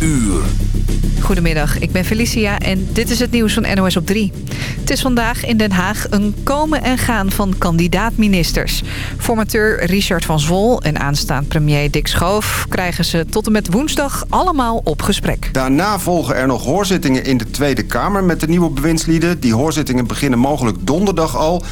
uur. Goedemiddag, ik ben Felicia en dit is het nieuws van NOS op 3. Het is vandaag in Den Haag een komen en gaan van kandidaat-ministers. Formateur Richard van Zwol en aanstaand premier Dick Schoof... krijgen ze tot en met woensdag allemaal op gesprek. Daarna volgen er nog hoorzittingen in de Tweede Kamer met de nieuwe bewindslieden. Die hoorzittingen beginnen mogelijk donderdag al...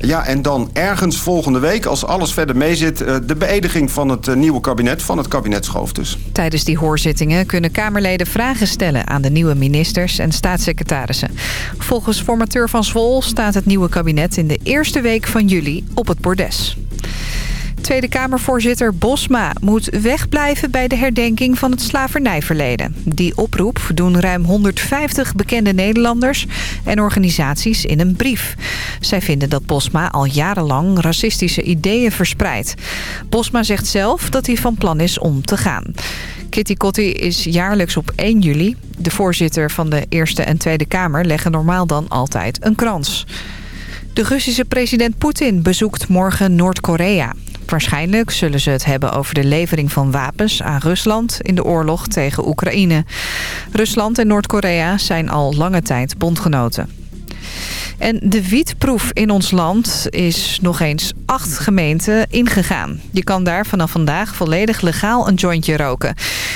Ja, en dan ergens volgende week, als alles verder meezit... Eh, de beëdiging van het eh, nieuwe kabinet, van het kabinet Schoof dus. Tijdens die hoorzittingen kunnen Kamerleden vragen stellen... aan de nieuwe ministers en staatssecretarissen. Volgens formateur van Zwol staat het nieuwe kabinet... in de eerste week van juli op het bordes. Tweede Kamervoorzitter Bosma moet wegblijven bij de herdenking van het slavernijverleden. Die oproep doen ruim 150 bekende Nederlanders en organisaties in een brief. Zij vinden dat Bosma al jarenlang racistische ideeën verspreidt. Bosma zegt zelf dat hij van plan is om te gaan. Kitty Kotti is jaarlijks op 1 juli. De voorzitter van de Eerste en Tweede Kamer leggen normaal dan altijd een krans. De Russische president Poetin bezoekt morgen Noord-Korea. Waarschijnlijk zullen ze het hebben over de levering van wapens aan Rusland in de oorlog tegen Oekraïne. Rusland en Noord-Korea zijn al lange tijd bondgenoten. En de wietproef in ons land is nog eens acht gemeenten ingegaan. Je kan daar vanaf vandaag volledig legaal een jointje roken.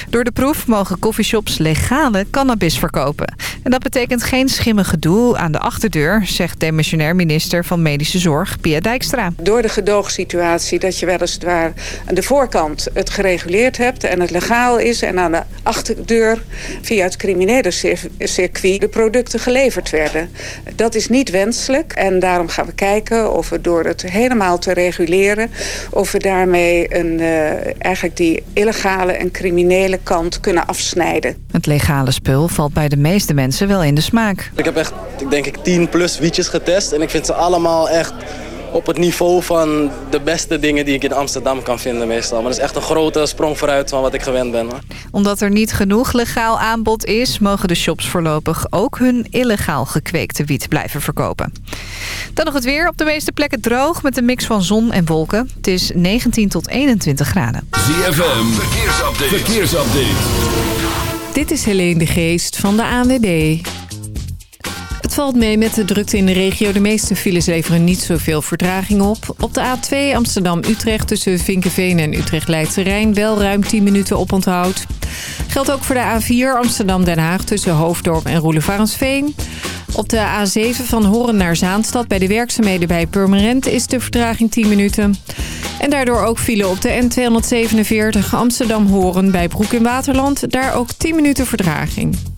Door de proef mogen coffeeshops legale cannabis verkopen. En dat betekent geen schimmig gedoe aan de achterdeur... zegt demissionair minister van Medische Zorg, Pia Dijkstra. Door de gedoogsituatie dat je weliswaar aan de voorkant het gereguleerd hebt... en het legaal is en aan de achterdeur via het criminele circuit... de producten geleverd werden. Dat is niet wenselijk. En daarom gaan we kijken of we door het helemaal te reguleren... of we daarmee een, uh, eigenlijk die illegale en criminele kant kunnen afsnijden. Het legale spul valt bij de meeste mensen wel in de smaak. Ik heb echt, ik denk ik, 10 plus wietjes getest. En ik vind ze allemaal echt op het niveau van de beste dingen die ik in Amsterdam kan vinden meestal. Maar dat is echt een grote sprong vooruit van wat ik gewend ben. Hoor. Omdat er niet genoeg legaal aanbod is... mogen de shops voorlopig ook hun illegaal gekweekte wiet blijven verkopen. Dan nog het weer. Op de meeste plekken droog met een mix van zon en wolken. Het is 19 tot 21 graden. ZFM, verkeersupdate. verkeersupdate. Dit is Helene de Geest van de ANWB. Valt mee met de drukte in de regio. De meeste files leveren niet zoveel vertraging op. Op de A2 Amsterdam-Utrecht tussen Vinkenveen en Utrecht-Leidse Rijn... wel ruim 10 minuten oponthoud. Geldt ook voor de A4 Amsterdam-Den Haag tussen Hoofddorp en Roelevarensveen. Op de A7 van Horen naar Zaanstad bij de werkzaamheden bij Purmerend is de vertraging 10 minuten. En daardoor ook file op de N247 Amsterdam-Horen bij Broek in Waterland. Daar ook 10 minuten vertraging.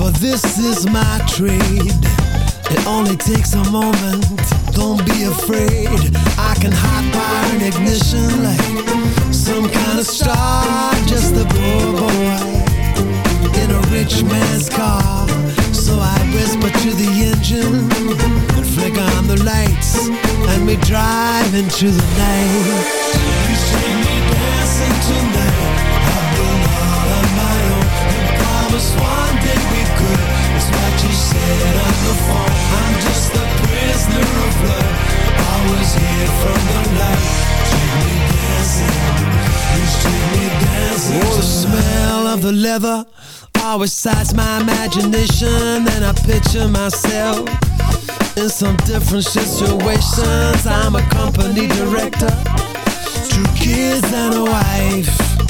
For this is my trade. It only takes a moment, don't be afraid. I can hot wire an ignition like some kind of star, just a poor boy in a rich man's car. So I whisper to the engine and flick on the lights, and we drive into the night. You see me dancing tonight. Been all on my own. You promised one day could. It's what you said on the phone. I'm just a prisoner of love. Always here from the light. Take me dancing. Please take me dancing. Oh, the smell of the leather always excites my imagination, and I picture myself in some different situations. I'm a company director, two kids and a wife.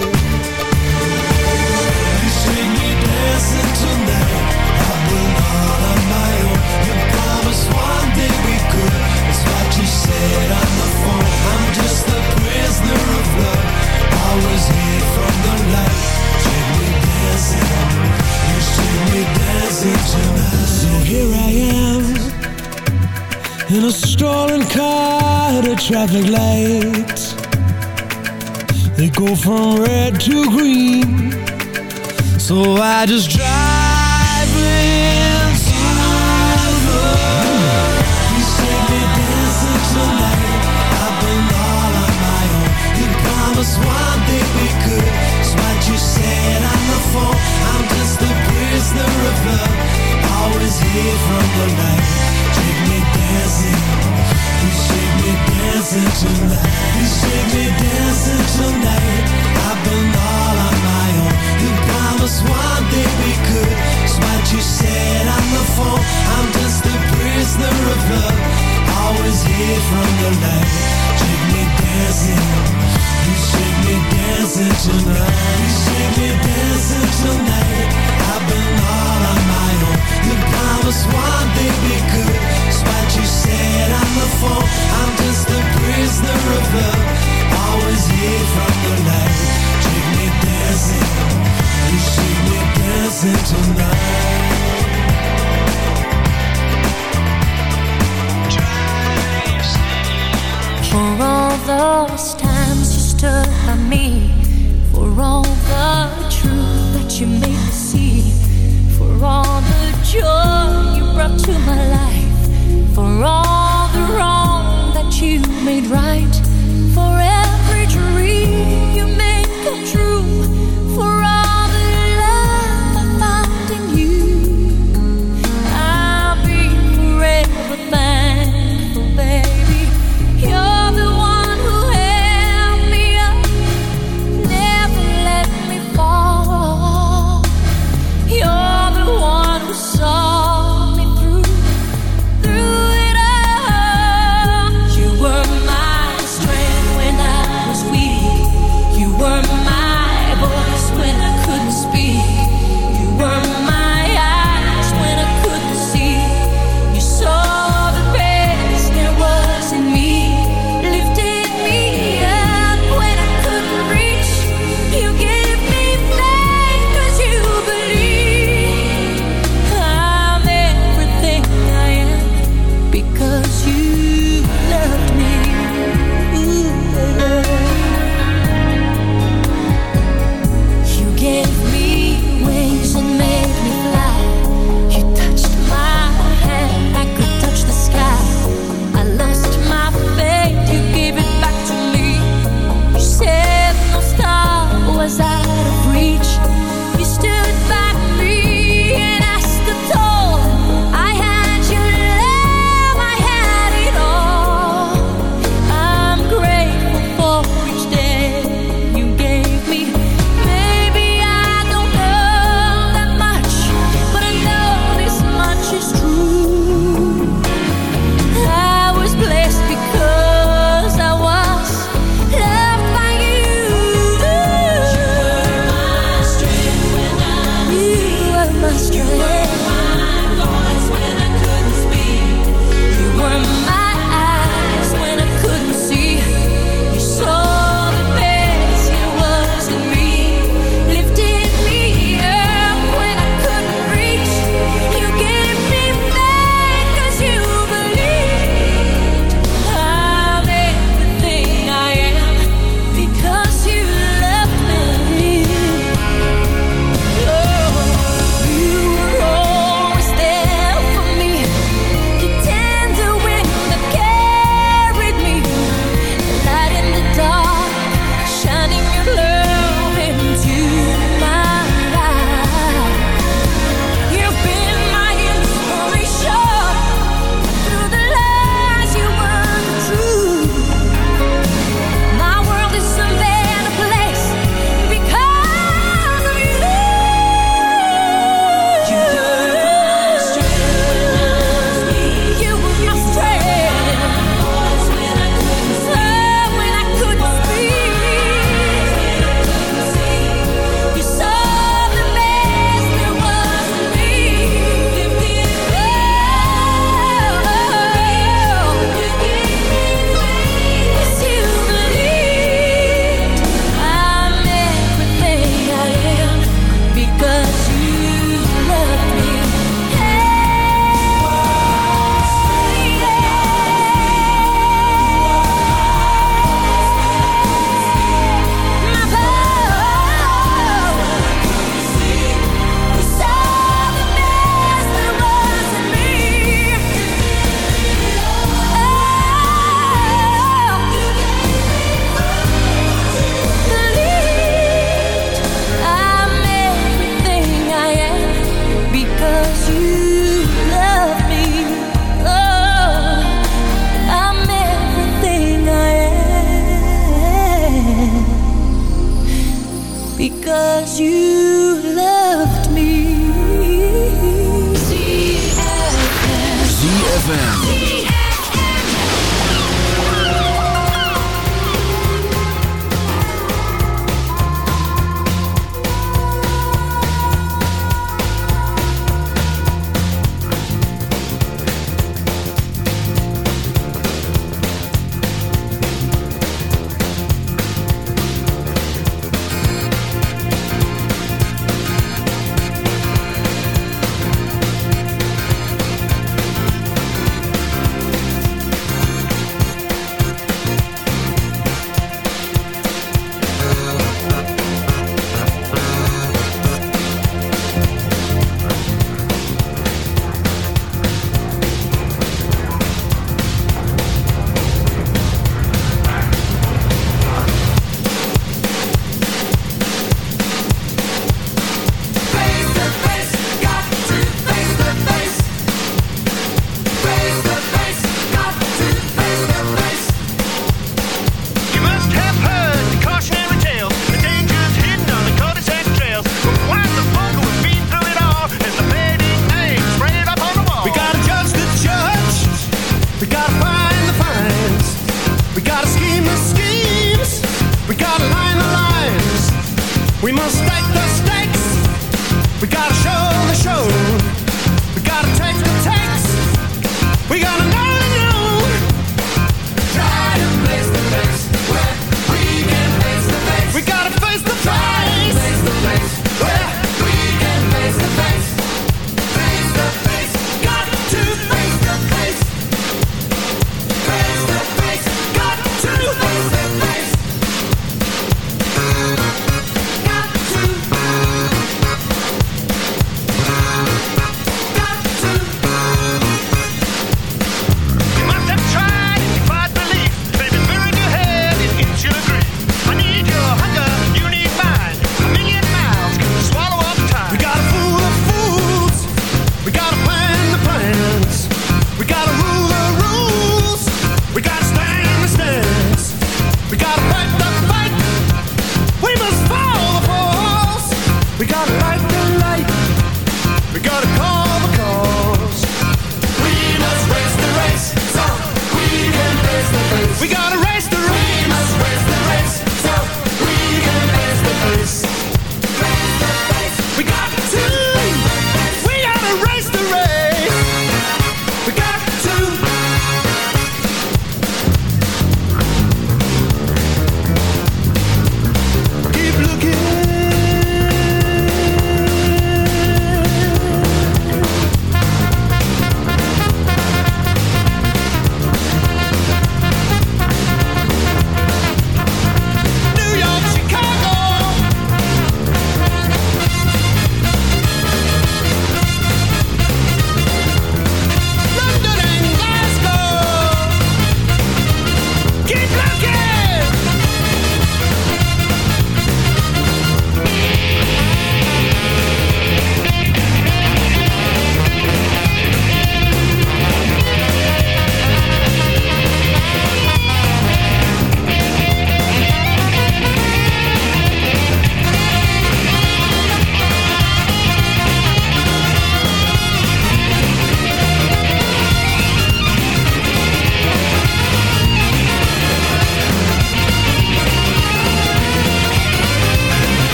Traffic light. They go from red to green. So I just drive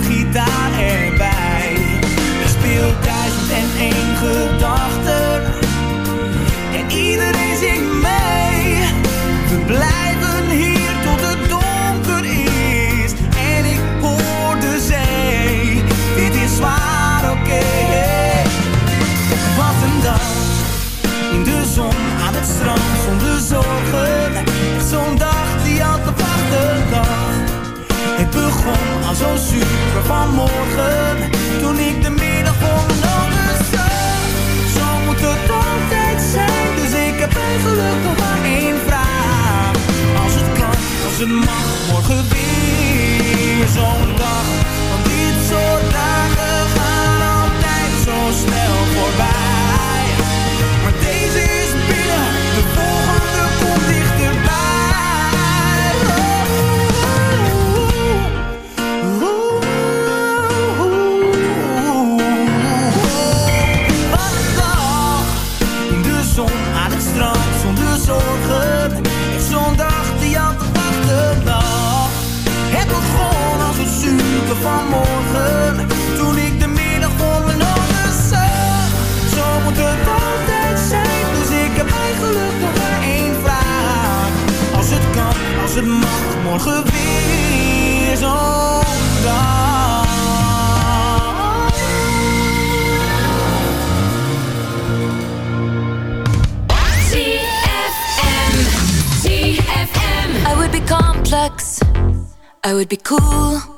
Mijn gitaar erbij. Ik speel duizend en één gedachten en iedereen zingt mee. We blijven hier tot het donker is en ik hoor de zee. Dit is zwaar, oké. Wat een dag in de zon aan het strand zonder zorgen. Zo'n dag die al te wachten dag. Zo super vanmorgen. Toen ik de middag voor ogen zag. Zo moet het altijd zijn. Dus ik heb eigenlijk nog maar één vraag. Als het kan, als het mag, morgen weer zo'n dag. Vanmorgen, toen ik de middag voor mijn ogen zag. Zo moet het altijd zijn, dus ik heb eigenlijk nog maar één vraag. Als het kan, als het mag, morgen weer zo'n dag. I would be complex. I would be cool.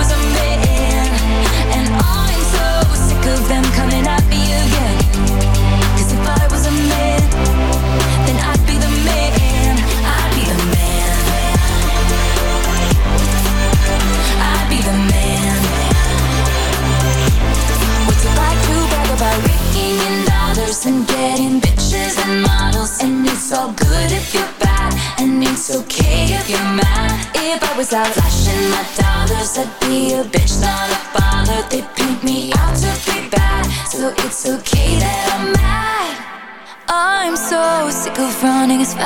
of them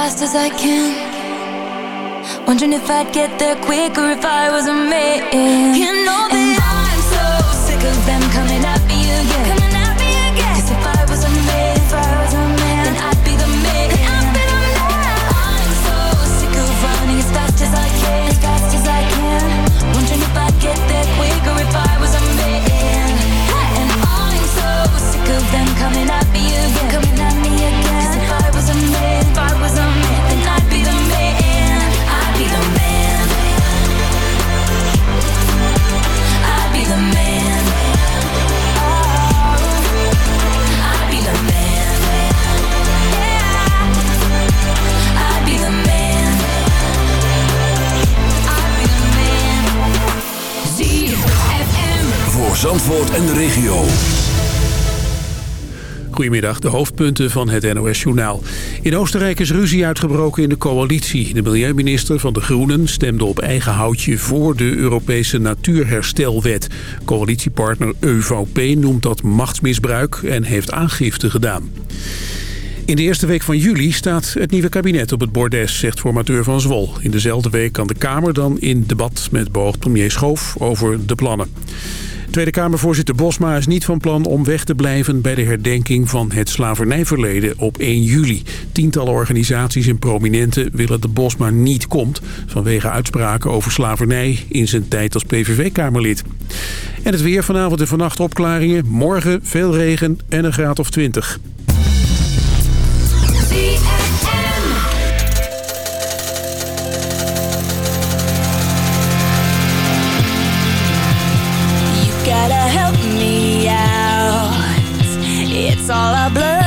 fast as I can. Wondering if I'd get there quicker if I was a man. You know that I'm so sick of them Voor Zandvoort en de regio. Goedemiddag, de hoofdpunten van het NOS-journaal. In Oostenrijk is ruzie uitgebroken in de coalitie. De milieuminister van de Groenen stemde op eigen houtje voor de Europese Natuurherstelwet. Coalitiepartner EVP noemt dat machtsmisbruik en heeft aangifte gedaan. In de eerste week van juli staat het nieuwe kabinet op het bordes, zegt formateur van Zwol. In dezelfde week kan de Kamer dan in debat met beoogd premier Schoof over de plannen. Tweede Kamervoorzitter Bosma is niet van plan om weg te blijven bij de herdenking van het slavernijverleden op 1 juli. Tientallen organisaties en prominenten willen dat Bosma niet komt vanwege uitspraken over slavernij in zijn tijd als PVV-kamerlid. En het weer vanavond en vannacht opklaringen, morgen veel regen en een graad of 20. You all a blur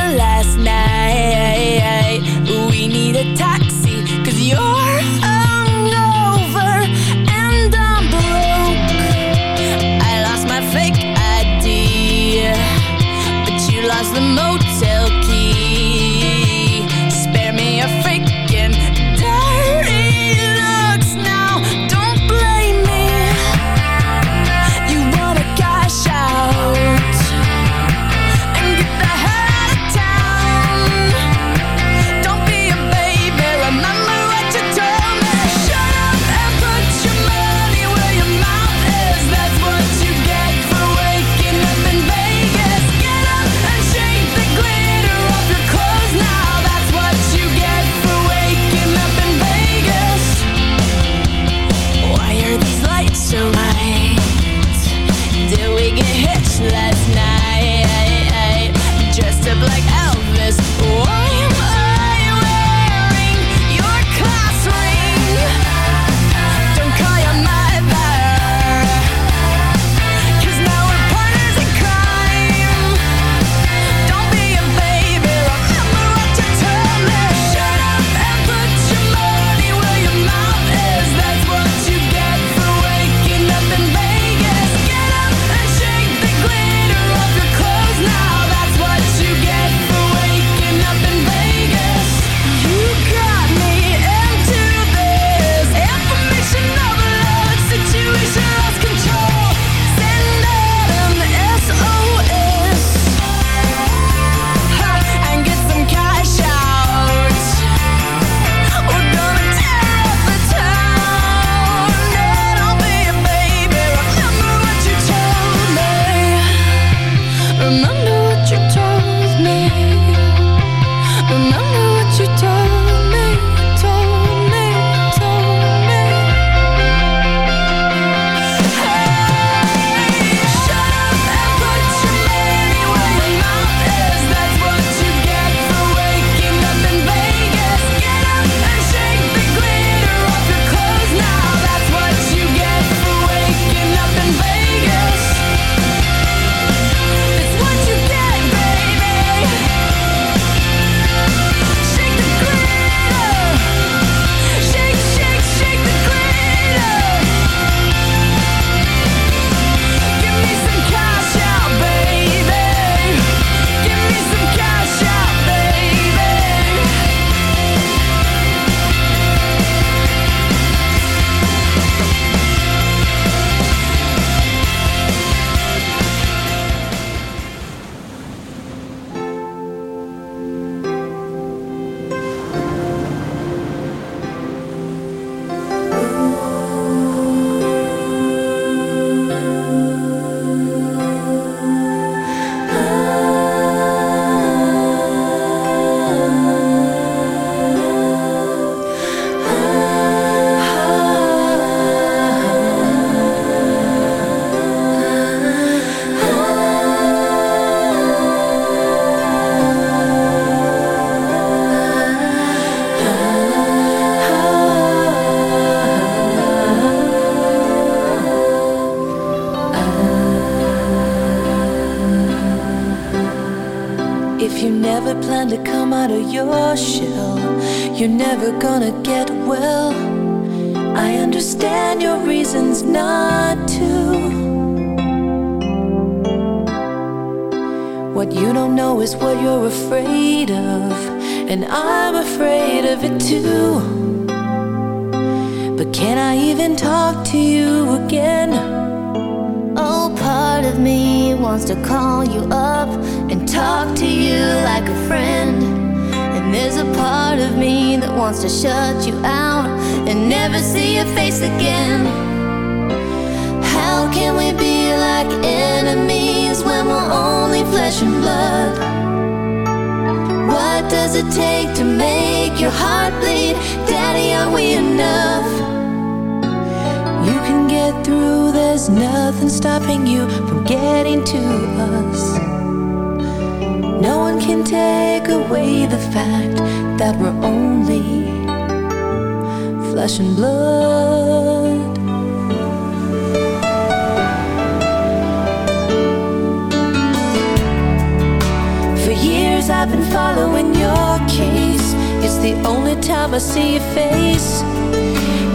I've been following your case. It's the only time I see your face.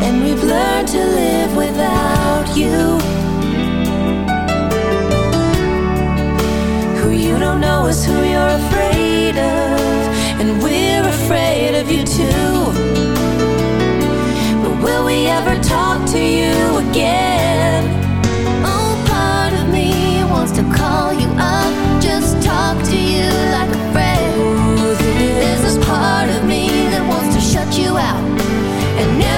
And we've learned to live without you. Who you don't know is who you're afraid of. And we're afraid of you too. But will we ever talk to you again? Oh, part of me wants to call you up, just talk to you like a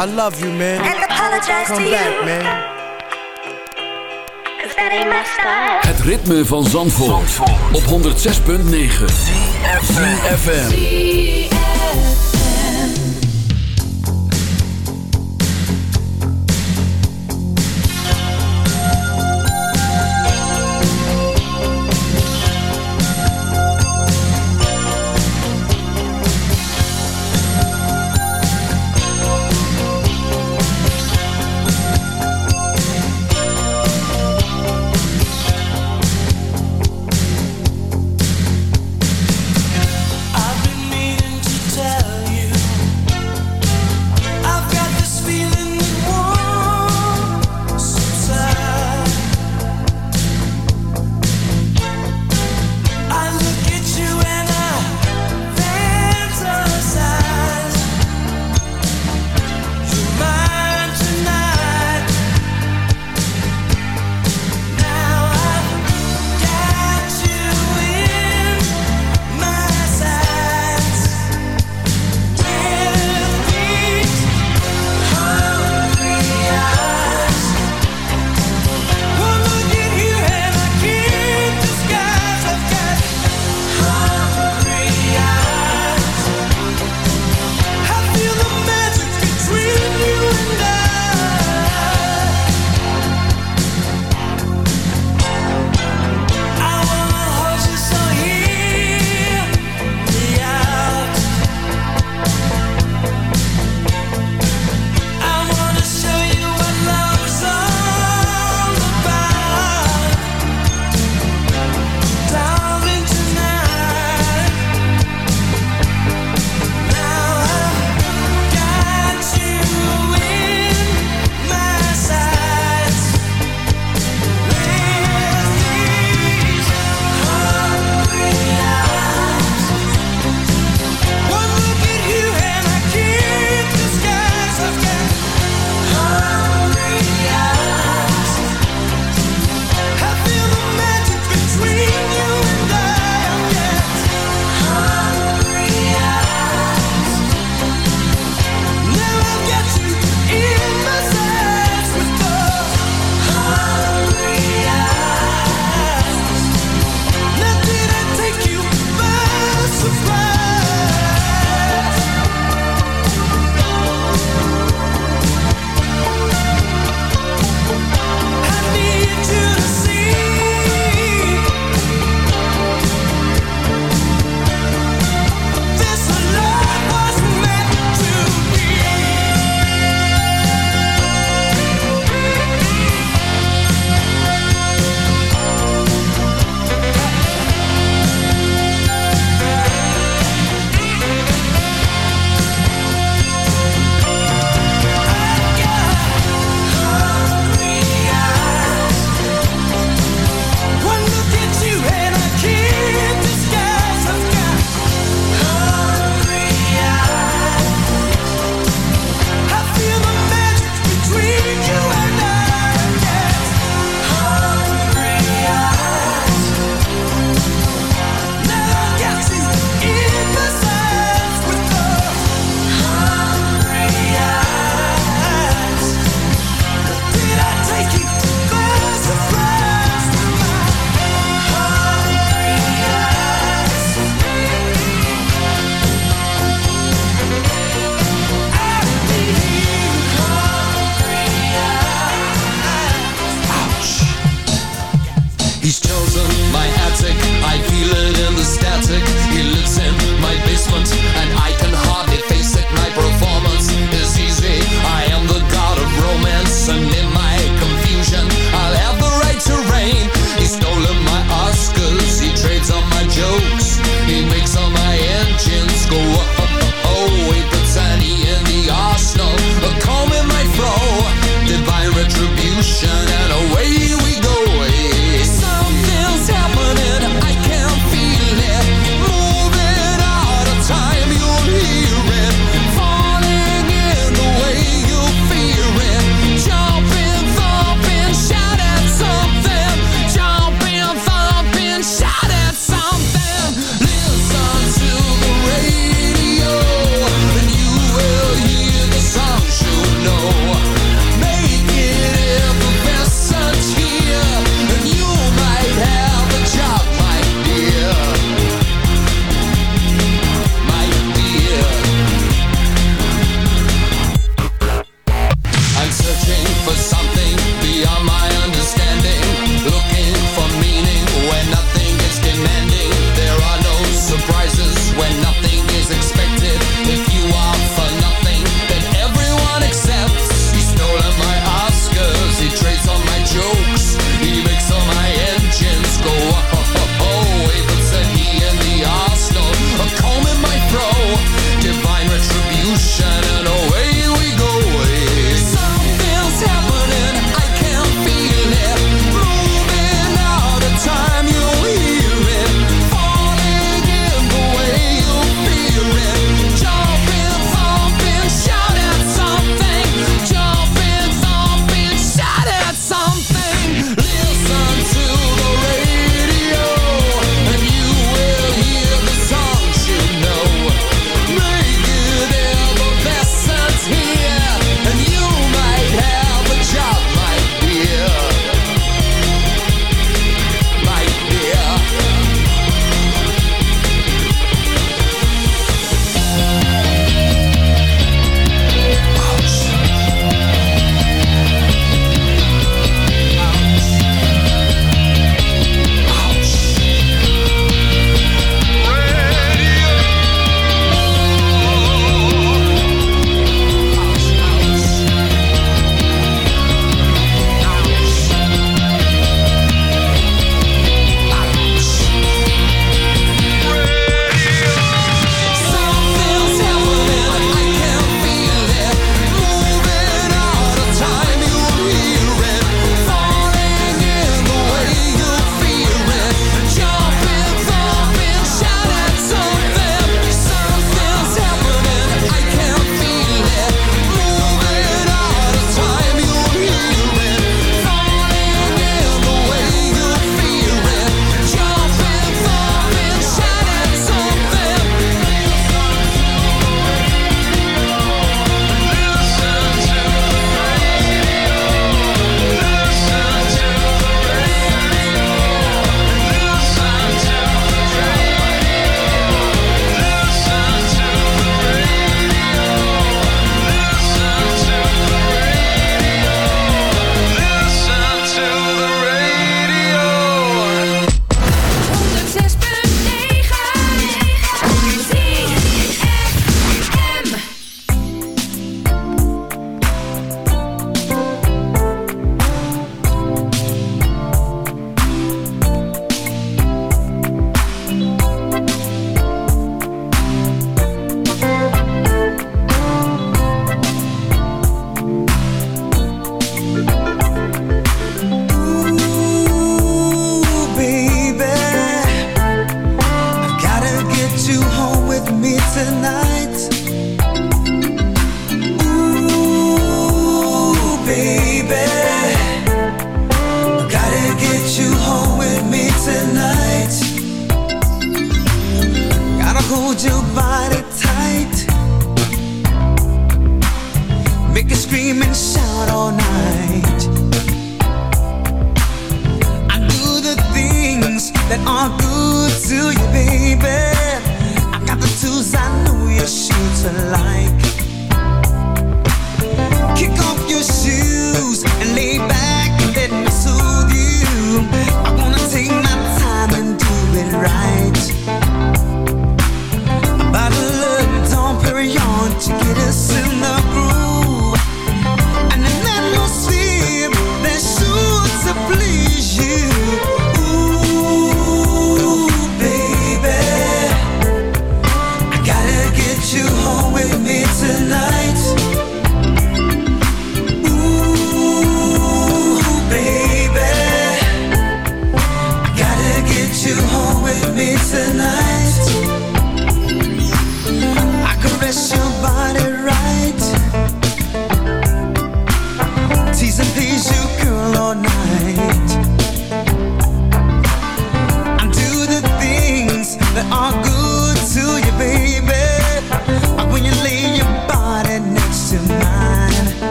I love you, man. And apologize to you. man. Het ritme van Zandvoort, op 106.9 FM.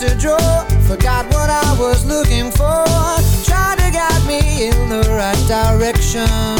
to draw. Forgot what I was looking for. Tried to guide me in the right direction.